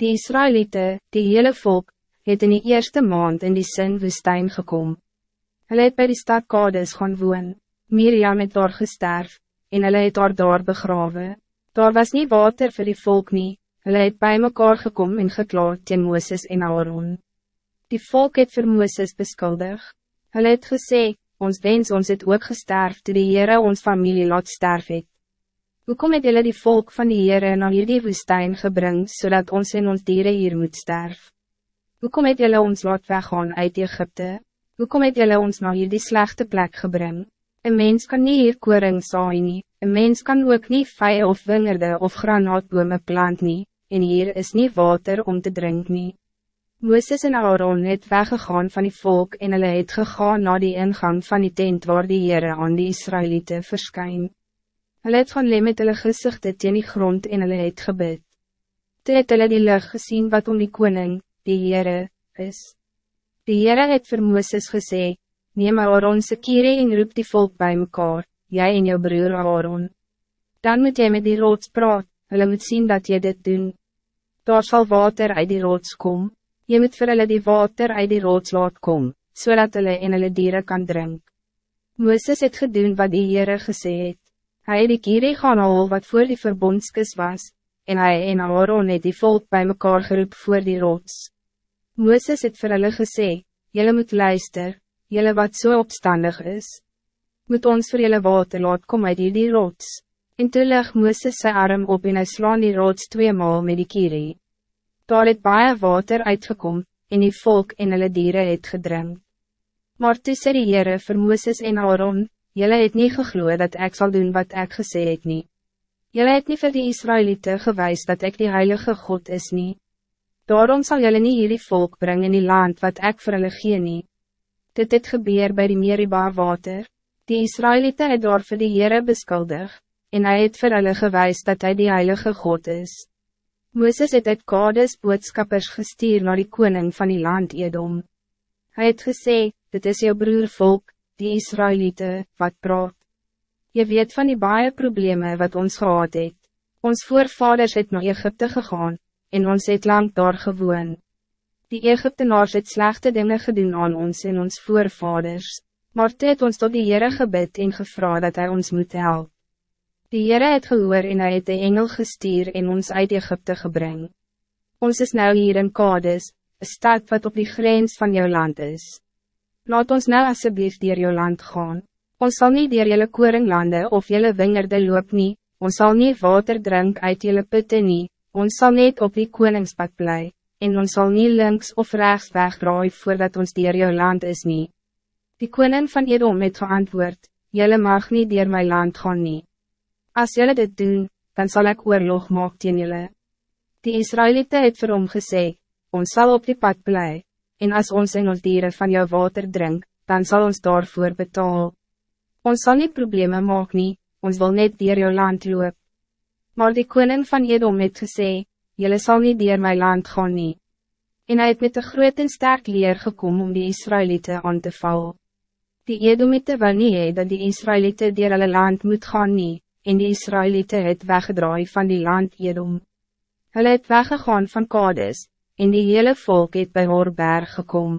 Die Israëlieten, die hele volk, het in die eerste maand in die sin woestijn gekom. Hulle het by die stad Kades gaan woon, Miriam het daar gesterf, en hulle het daar daar begrawe. Daar was niet water voor die volk nie, hulle het by mekaar gekom en geklaard teen Mooses en Aaron. Die volk het vir Mooses beskuldig. Hulle het gesê, ons wens ons het ook gesterf toe die Heere ons familie laat sterf het. Hoekom het julle die volk van die Heere na hierdie woestijn gebring, zodat ons en ons dieren hier moet sterf? Hoekom het julle ons laat weggaan uit Egypte? Hoekom het julle ons na hierdie slechte plek gebring? Een mens kan niet hier koring saai nie, een mens kan ook niet vij of wingerde of granaatbome plant nie, en hier is niet water om te drinken. nie. Mooses en Aaron het weggegaan van die volk en hulle het gegaan na die ingang van die tent waar die Heere aan die Israëlieten verskyn. Hulle het van lê met hulle gezichte teen die grond en hulle het gebid. Toe het hulle die lucht gezien wat om die koning, die Heere, is. Die Heere het vir Mooses gesê, neem Aaron se kire en roep die volk bij mekaar, jij en jou broer Aaron. Dan moet jy met die rots praat, hulle moet zien dat je dit doen. Daar zal water uit die rots kom, je moet vir hulle die water uit die rots laat kom, zodat so hulle en hulle dieren kan drink. Mooses het gedoen wat die Heere gesê het. Hij die kierie gaan al wat voor die verbondskis was, en hij en Aaron het die volk bij mekaar geroep voor die rots. Mooses het vir hulle gesê, Jylle moet luister, jylle wat zo so opstandig is. Moet ons voor jylle water laat kom uit die, rots. En toe lig Mooses sy arm op en hy slaan die rots tweemaal met die kierie. Daar het baie water uitgekom, en die volk en hulle dieren het gedrink. Maar toe sê die Heere vir Mooses en Aaron, Jelle het niet gegloeid dat ik zal doen wat ik gesê het nie. Jelle het niet voor die Israëlieten gewijs dat ik die heilige God is niet. Daarom zal jelle niet hierdie volk brengen in die land wat ik vir hulle gee nie. Dit het gebeur bij die Meriba water. Die Israëlieten het daar vir die Heere beskuldig, en hij het vir hulle gewijs dat hij die heilige God is. Mooses het uit Kades boodskappers gestuur naar die koning van die land Edom. Hij het gesê, dit is jouw broer volk, die Israëlieten, wat praat. Je weet van die baie problemen wat ons gehad het. Ons voorvaders het naar Egypte gegaan, en ons het lang daar gewoon. Die Egyptenaars het slechte dingen gedaan aan ons en ons voorvaders, maar het het ons tot die Heere gebid en gevra dat hij ons moet helpen. Die Heere het gehoor en hy het de engel gestuur en ons uit Egypte gebring. Ons is nou hier in Kades, een stad wat op die grens van jouw land is. Laat ons nou alsjeblieft dier jou land gaan. Ons zal niet dier jylle koringlande of jylle wingerde loop nie, ons zal niet water drink uit jylle putte nie, ons zal niet op die koningspad bly, en ons zal niet links of rechts wegdraai voordat ons dier jou land is nie. Die koning van Edom het geantwoord, jylle mag niet dier my land gaan nie. As jylle dit doen, dan zal ik oorlog maak teen jylle. Die Israëlieten het vir hom gesê, ons zal op die pad blij en als ons en ons dieren van jouw water drink, dan zal ons daarvoor betaal. Ons zal niet problemen maak nie, ons wil net dier jou land loop. Maar die koning van Edom het gesê, jylle sal niet dier my land gaan nie. En hy het met een groot en sterk leer gekomen om die Israëlieten aan te val. Die Edomite wil nie hee dat die Israëlieten dier hulle land moet gaan nie, en die Israëlieten het weggedraai van die land Edom. Hulle het weggegaan van Kades, en die hele volk het bij Horberg gekom.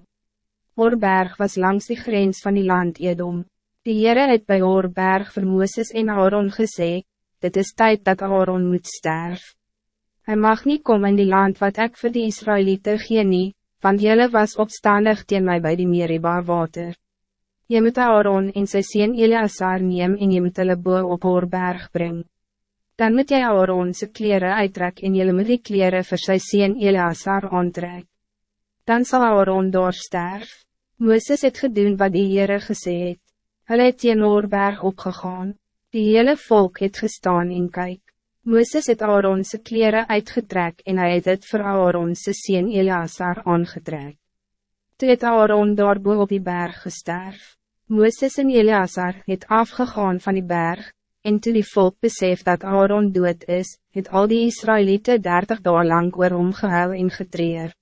Horberg was langs die grens van die land Edom. Die Heere het bij Horberg vir Mooses en Aaron gesê, dit is tijd dat Aaron moet sterf. Hij mag niet komen in die land wat ik voor die Israëlieten gee nie, want jylle was opstandig teen mij bij die Meriba water. Je moet Aaron en sy sien Eleazar neem en je moet hulle boe op Horberg brengen dan moet jy Aaron sy kleren uittrek en jylle moet die kleren vir sy sien Eleazar aantrek. Dan zal Aaron daar sterf. Mooses het gedoen wat die Heere gesê het. Hulle het teen Oorberg opgegaan. Die hele volk het gestaan en kyk. Mooses het Aaron sy kleren uitgetrek en hy het het vir Aaron sy sien Eleazar aangetrek. Toe het Aaron daar op die berg gesterf. Mooses en Eleazar het afgegaan van die berg, En toen die volk besef dat Aaron dood is, het al die Israëlieten dertig dagen lang oor hom gehuil en getreer.